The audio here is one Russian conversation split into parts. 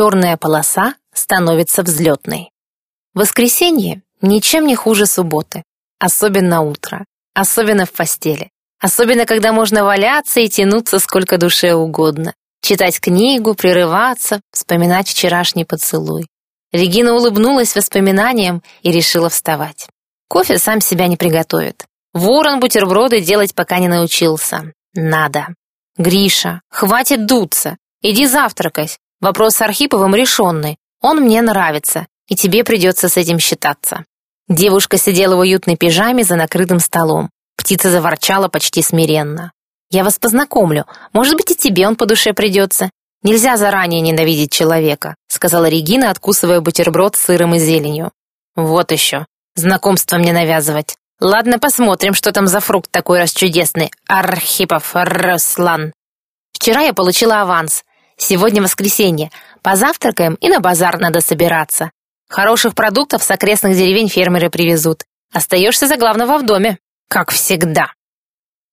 черная полоса становится взлетной. Воскресенье ничем не хуже субботы, особенно утро, особенно в постели, особенно когда можно валяться и тянуться сколько душе угодно, читать книгу, прерываться, вспоминать вчерашний поцелуй. Регина улыбнулась воспоминаниям и решила вставать. Кофе сам себя не приготовит. Ворон бутерброды делать пока не научился. Надо. Гриша, хватит дуться. Иди завтракать. Вопрос с Архиповым решенный. Он мне нравится, и тебе придется с этим считаться. Девушка сидела в уютной пижаме за накрытым столом. Птица заворчала почти смиренно. «Я вас познакомлю. Может быть, и тебе он по душе придется. Нельзя заранее ненавидеть человека», сказала Регина, откусывая бутерброд с сыром и зеленью. «Вот еще. Знакомство мне навязывать. Ладно, посмотрим, что там за фрукт такой расчудесный. Архипов Руслан. Вчера я получила аванс. Сегодня воскресенье. Позавтракаем и на базар надо собираться. Хороших продуктов с окрестных деревень фермеры привезут. Остаешься за главного в доме, как всегда.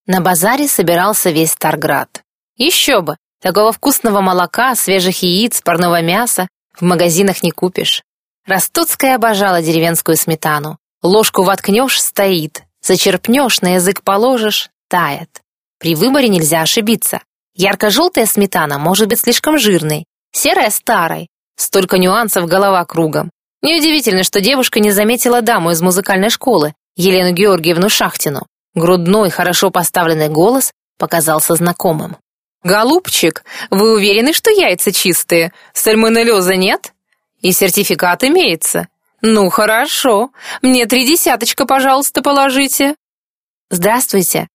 На базаре собирался весь Старград. Еще бы, такого вкусного молока, свежих яиц, парного мяса в магазинах не купишь. Ростоцкая обожала деревенскую сметану. Ложку воткнешь — стоит, зачерпнешь, на язык положишь — тает. При выборе нельзя ошибиться. Ярко-желтая сметана может быть слишком жирной, серая — старой. Столько нюансов, голова кругом. Неудивительно, что девушка не заметила даму из музыкальной школы, Елену Георгиевну Шахтину. Грудной, хорошо поставленный голос показался знакомым. «Голубчик, вы уверены, что яйца чистые? Сальмонеллеза нет?» И сертификат имеется. Ну, хорошо. Мне три десяточка, пожалуйста, положите. Здравствуйте.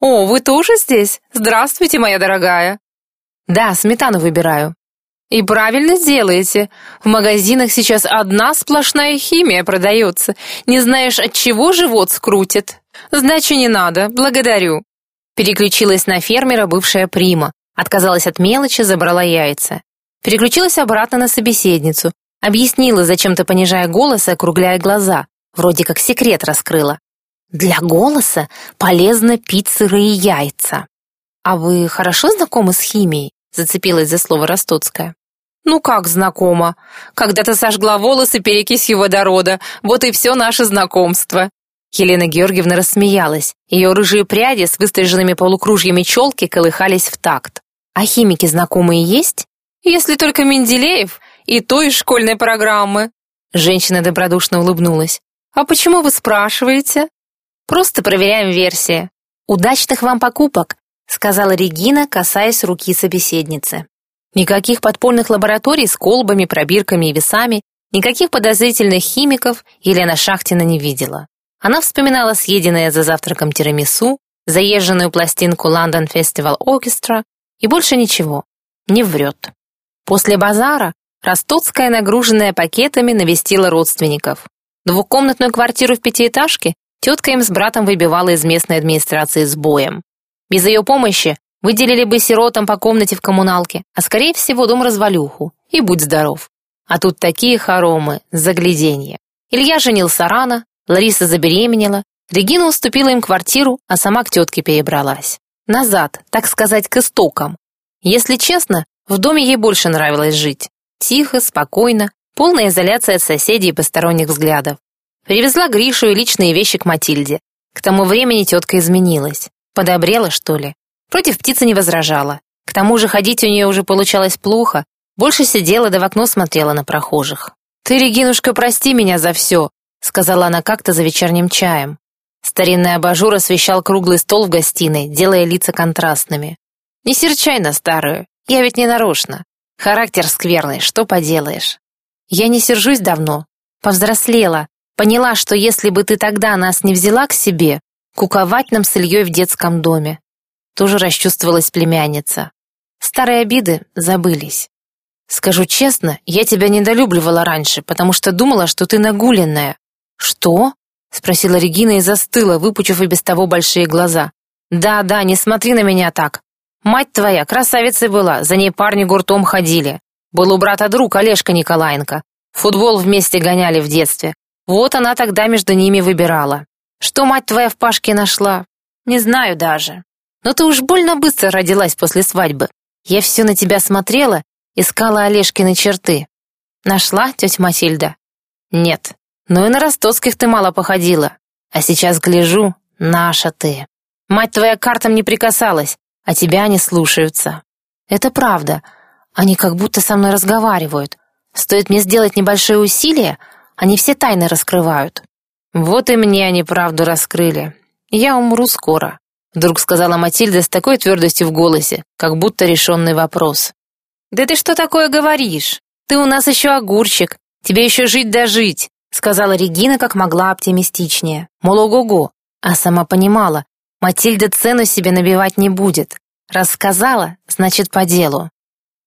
О, вы тоже здесь? Здравствуйте, моя дорогая. Да, сметану выбираю. И правильно делаете. В магазинах сейчас одна сплошная химия продается. Не знаешь, от чего живот скрутит. Значит, не надо. Благодарю. Переключилась на фермера бывшая Прима. Отказалась от мелочи, забрала яйца. Переключилась обратно на собеседницу. Объяснила, зачем-то понижая голос и округляя глаза. Вроде как секрет раскрыла. Для голоса полезно пить сырые яйца. А вы хорошо знакомы с химией? Зацепилась за слово Ростоцкая. Ну как знакома? Когда-то сожгла волосы перекисью водорода, вот и все наше знакомство. Елена Георгиевна рассмеялась. Ее рыжие пряди с выстриженными полукружьями челки колыхались в такт. А химики знакомые есть? Если только Менделеев и то из школьной программы». Женщина добродушно улыбнулась. «А почему вы спрашиваете?» «Просто проверяем версии». «Удачных вам покупок», сказала Регина, касаясь руки собеседницы. Никаких подпольных лабораторий с колбами, пробирками и весами, никаких подозрительных химиков Елена Шахтина не видела. Она вспоминала съеденное за завтраком тирамису, заезженную пластинку London Festival Orchestra и больше ничего. Не врет. После базара Ростоцкая, нагруженная пакетами, навестила родственников. Двухкомнатную квартиру в пятиэтажке тетка им с братом выбивала из местной администрации с боем. Без ее помощи выделили бы сиротам по комнате в коммуналке, а скорее всего дом-развалюху. И будь здоров. А тут такие хоромы, загляденье. Илья женился рано, Лариса забеременела, Регина уступила им квартиру, а сама к тетке перебралась. Назад, так сказать, к истокам. Если честно, в доме ей больше нравилось жить. Тихо, спокойно, полная изоляция от соседей и посторонних взглядов. Привезла Гришу и личные вещи к Матильде. К тому времени тетка изменилась. Подобрела, что ли? Против птицы не возражала. К тому же ходить у нее уже получалось плохо. Больше сидела да в окно смотрела на прохожих. «Ты, Регинушка, прости меня за все», — сказала она как-то за вечерним чаем. Старинный абажур освещал круглый стол в гостиной, делая лица контрастными. «Не серчай на старую, я ведь не нарочно. Характер скверный, что поделаешь. Я не сержусь давно. Повзрослела. Поняла, что если бы ты тогда нас не взяла к себе, куковать нам с Ильей в детском доме. Тоже расчувствовалась племянница. Старые обиды забылись. Скажу честно, я тебя недолюбливала раньше, потому что думала, что ты нагуленная. Что? Спросила Регина и застыла, выпучив и без того большие глаза. Да-да, не смотри на меня так. Мать твоя красавицей была, за ней парни гуртом ходили. Был у брата друг Олежка Николаенко. Футбол вместе гоняли в детстве. Вот она тогда между ними выбирала. Что мать твоя в Пашке нашла? Не знаю даже. Но ты уж больно быстро родилась после свадьбы. Я все на тебя смотрела Искала Олежкины черты. Нашла, тетя Матильда? Нет. Но и на ростовских ты мало походила. А сейчас гляжу, наша ты. Мать твоя картам не прикасалась, а тебя они слушаются. Это правда. Они как будто со мной разговаривают. Стоит мне сделать небольшое усилие, они все тайны раскрывают. Вот и мне они правду раскрыли. Я умру скоро, вдруг сказала Матильда с такой твердостью в голосе, как будто решенный вопрос. Да ты что такое говоришь? Ты у нас еще огурчик. Тебе еще жить да жить, сказала Регина как могла оптимистичнее. Мол, ого-го. А сама понимала, Матильда цену себе набивать не будет. Рассказала, значит, по делу.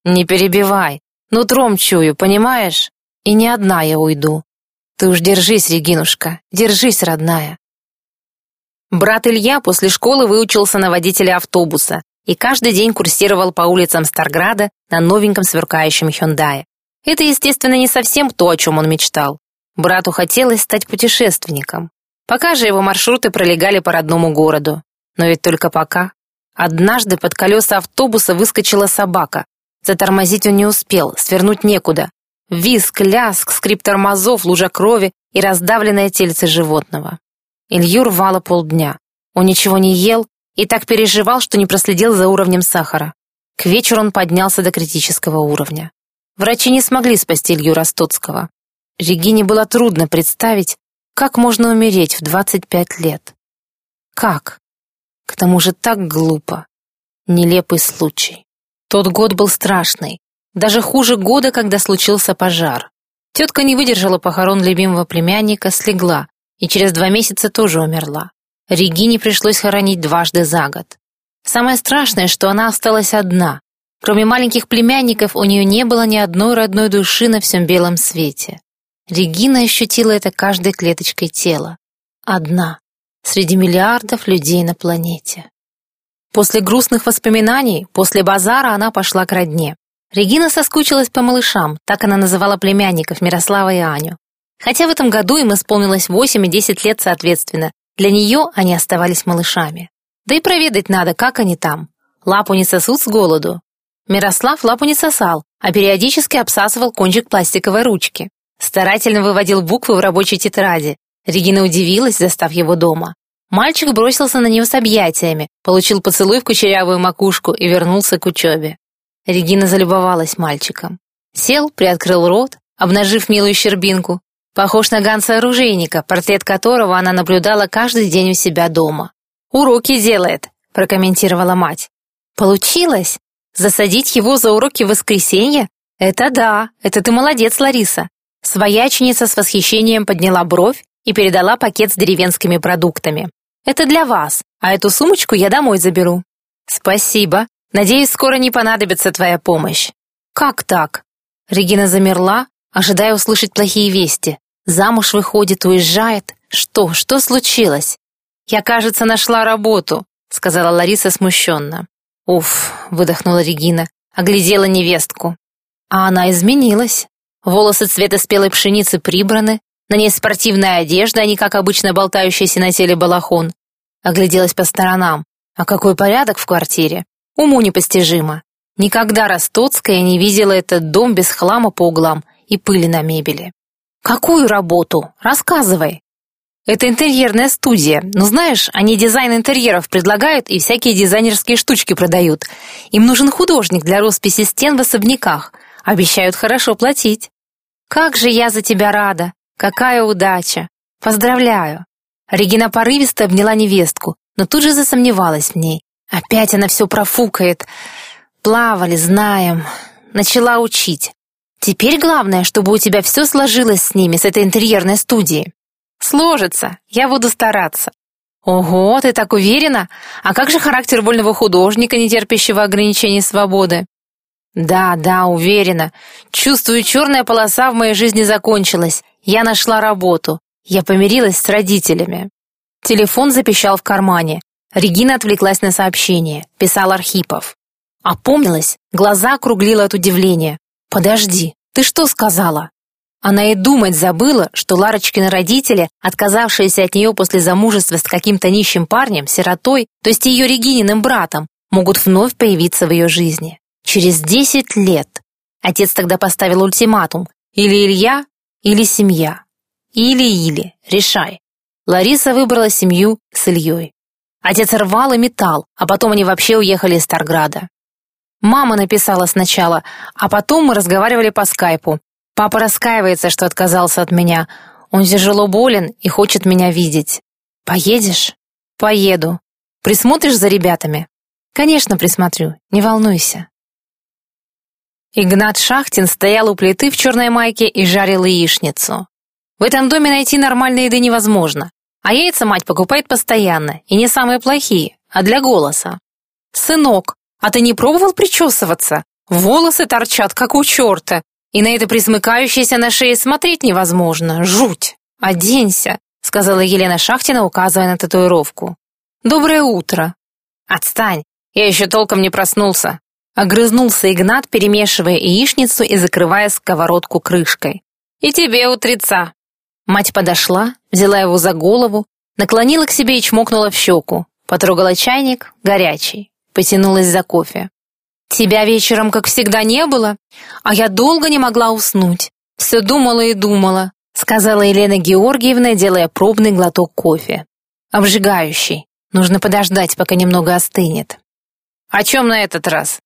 Не перебивай. Нутром чую, понимаешь? И не одна я уйду. Ты уж держись, Регинушка, держись, родная. Брат Илья после школы выучился на водителя автобуса и каждый день курсировал по улицам Старграда на новеньком сверкающем Хёндае. Это, естественно, не совсем то, о чем он мечтал. Брату хотелось стать путешественником. Пока же его маршруты пролегали по родному городу. Но ведь только пока. Однажды под колеса автобуса выскочила собака. Затормозить он не успел, свернуть некуда. Виск, ляск, скрип тормозов, лужа крови и раздавленное тельце животного. Илью рвало полдня. Он ничего не ел и так переживал, что не проследил за уровнем сахара. К вечеру он поднялся до критического уровня. Врачи не смогли спасти Илью Ростоцкого. Регине было трудно представить, как можно умереть в 25 лет. Как? К тому же так глупо. Нелепый случай. Тот год был страшный. Даже хуже года, когда случился пожар. Тетка не выдержала похорон любимого племянника, слегла, и через два месяца тоже умерла. Регине пришлось хоронить дважды за год. Самое страшное, что она осталась одна. Кроме маленьких племянников, у нее не было ни одной родной души на всем белом свете. Регина ощутила это каждой клеточкой тела. Одна, среди миллиардов людей на планете. После грустных воспоминаний, после базара она пошла к родне. Регина соскучилась по малышам, так она называла племянников Мирослава и Аню. Хотя в этом году им исполнилось 8 и 10 лет соответственно, для нее они оставались малышами. Да и проведать надо, как они там. Лапу не сосут с голоду. Мирослав лапу не сосал, а периодически обсасывал кончик пластиковой ручки. Старательно выводил буквы в рабочей тетради. Регина удивилась, застав его дома. Мальчик бросился на нее с объятиями, получил поцелуй в кучерявую макушку и вернулся к учебе. Регина залюбовалась мальчиком. Сел, приоткрыл рот, обнажив милую щербинку. Похож на Ганса-оружейника, портрет которого она наблюдала каждый день у себя дома. «Уроки делает», — прокомментировала мать. «Получилось? Засадить его за уроки в воскресенье? Это да, это ты молодец, Лариса». Свояченица с восхищением подняла бровь и передала пакет с деревенскими продуктами. «Это для вас, а эту сумочку я домой заберу». «Спасибо», Надеюсь, скоро не понадобится твоя помощь. Как так? Регина замерла, ожидая услышать плохие вести. Замуж выходит, уезжает. Что, что случилось? Я, кажется, нашла работу, сказала Лариса смущенно. Уф, выдохнула Регина, оглядела невестку. А она изменилась. Волосы цвета спелой пшеницы прибраны, на ней спортивная одежда, а не как обычно болтающийся на теле балахон. Огляделась по сторонам. А какой порядок в квартире? Уму непостижимо. Никогда Ростоцкая не видела этот дом без хлама по углам и пыли на мебели. «Какую работу? Рассказывай!» «Это интерьерная студия. Но знаешь, они дизайн интерьеров предлагают и всякие дизайнерские штучки продают. Им нужен художник для росписи стен в особняках. Обещают хорошо платить». «Как же я за тебя рада! Какая удача! Поздравляю!» Регина порывисто обняла невестку, но тут же засомневалась в ней. Опять она все профукает. Плавали, знаем. Начала учить. Теперь главное, чтобы у тебя все сложилось с ними, с этой интерьерной студией. Сложится, я буду стараться. Ого, ты так уверена? А как же характер вольного художника, не терпящего ограничений свободы? Да, да, уверена. Чувствую, черная полоса в моей жизни закончилась. Я нашла работу. Я помирилась с родителями. Телефон запищал в кармане. Регина отвлеклась на сообщение. Писал Архипов. Опомнилась, глаза округлила от удивления. «Подожди, ты что сказала?» Она и думать забыла, что Ларочкины родители, отказавшиеся от нее после замужества с каким-то нищим парнем, сиротой, то есть ее Регининым братом, могут вновь появиться в ее жизни. Через десять лет. Отец тогда поставил ультиматум. Или Илья, или семья. Или-или, решай. Лариса выбрала семью с Ильей. Отец рвал и металл, а потом они вообще уехали из Старграда. Мама написала сначала, а потом мы разговаривали по скайпу. Папа раскаивается, что отказался от меня. Он тяжело болен и хочет меня видеть. Поедешь? Поеду. Присмотришь за ребятами? Конечно, присмотрю, не волнуйся. Игнат Шахтин стоял у плиты в черной майке и жарил яичницу. В этом доме найти нормальной еды невозможно, а яйца мать покупает постоянно, и не самые плохие, а для голоса. «Сынок, а ты не пробовал причесываться? Волосы торчат, как у черта, и на это присмыкающееся на шее смотреть невозможно. Жуть! Оденься!» — сказала Елена Шахтина, указывая на татуировку. «Доброе утро!» «Отстань! Я еще толком не проснулся!» Огрызнулся Игнат, перемешивая яичницу и закрывая сковородку крышкой. «И тебе утреца!» Мать подошла, взяла его за голову, наклонила к себе и чмокнула в щеку. Потрогала чайник, горячий. Потянулась за кофе. «Тебя вечером, как всегда, не было, а я долго не могла уснуть. Все думала и думала», сказала Елена Георгиевна, делая пробный глоток кофе. «Обжигающий. Нужно подождать, пока немного остынет». «О чем на этот раз?»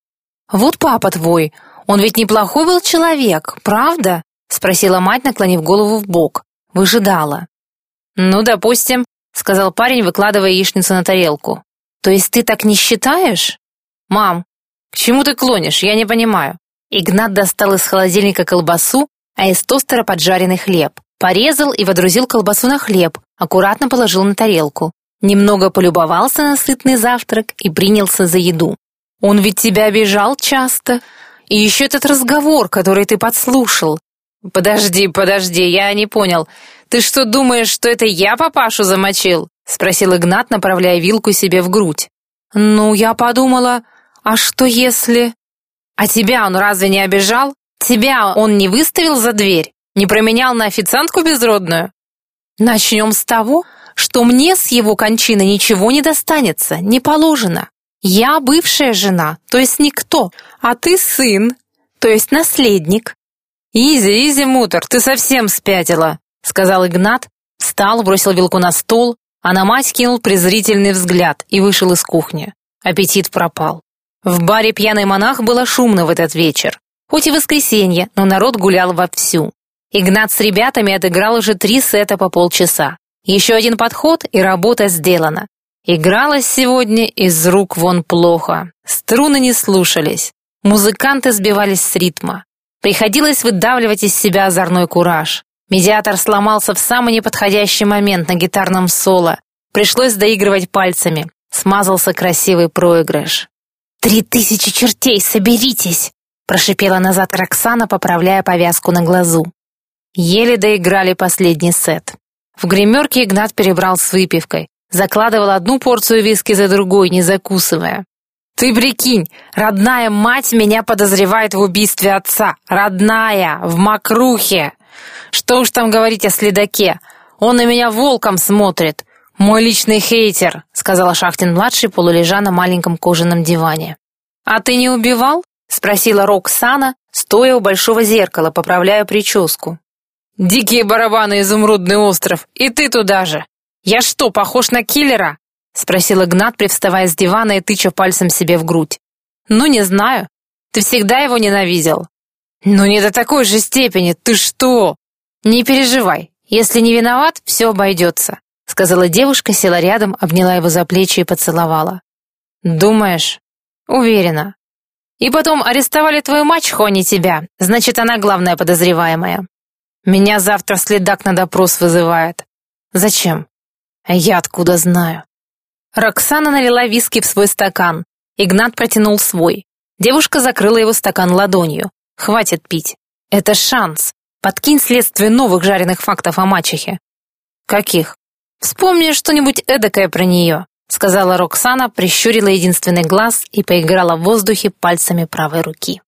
«Вот папа твой, он ведь неплохой был человек, правда?» спросила мать, наклонив голову в бок. Выжидала. «Ну, допустим», — сказал парень, выкладывая яичницу на тарелку. «То есть ты так не считаешь?» «Мам, к чему ты клонишь? Я не понимаю». Игнат достал из холодильника колбасу, а из тостера поджаренный хлеб. Порезал и водрузил колбасу на хлеб, аккуратно положил на тарелку. Немного полюбовался на сытный завтрак и принялся за еду. Он ведь тебя обижал часто. И еще этот разговор, который ты подслушал. Подожди, подожди, я не понял. Ты что думаешь, что это я папашу замочил? Спросил Игнат, направляя вилку себе в грудь. Ну, я подумала, а что если... А тебя он разве не обижал? Тебя он не выставил за дверь? Не променял на официантку безродную? Начнем с того, что мне с его кончины ничего не достанется, не положено. Я бывшая жена, то есть никто, а ты сын, то есть наследник. Изи, изи, мутор, ты совсем спятила, сказал Игнат, встал, бросил вилку на стол, а на мать кинул презрительный взгляд и вышел из кухни. Аппетит пропал. В баре «Пьяный монах» было шумно в этот вечер. Хоть и воскресенье, но народ гулял вовсю. Игнат с ребятами отыграл уже три сета по полчаса. Еще один подход, и работа сделана. Игралось сегодня из рук вон плохо. Струны не слушались. Музыканты сбивались с ритма. Приходилось выдавливать из себя озорной кураж. Медиатор сломался в самый неподходящий момент на гитарном соло. Пришлось доигрывать пальцами. Смазался красивый проигрыш. «Три тысячи чертей, соберитесь!» прошипела назад Роксана, поправляя повязку на глазу. Еле доиграли последний сет. В гримерке Игнат перебрал с выпивкой закладывал одну порцию виски за другой, не закусывая. «Ты прикинь, родная мать меня подозревает в убийстве отца. Родная, в мокрухе. Что уж там говорить о следаке. Он на меня волком смотрит. Мой личный хейтер», — сказала Шахтин-младший, полулежа на маленьком кожаном диване. «А ты не убивал?» — спросила Роксана, стоя у большого зеркала, поправляя прическу. «Дикие барабаны, изумрудный остров, и ты туда же!» «Я что, похож на киллера?» — спросил Игнат, привставая с дивана и тыча пальцем себе в грудь. «Ну, не знаю. Ты всегда его ненавидел». «Ну, не до такой же степени. Ты что?» «Не переживай. Если не виноват, все обойдется», — сказала девушка, села рядом, обняла его за плечи и поцеловала. «Думаешь?» «Уверена. И потом арестовали твою мачеху, а не тебя. Значит, она главная подозреваемая. Меня завтра следак на допрос вызывает. Зачем? Я откуда знаю? Роксана налила виски в свой стакан. Игнат протянул свой. Девушка закрыла его стакан ладонью. Хватит пить. Это шанс. Подкинь следствие новых жареных фактов о мачехе. Каких? Вспомни что-нибудь эдакое про нее, сказала Роксана, прищурила единственный глаз и поиграла в воздухе пальцами правой руки.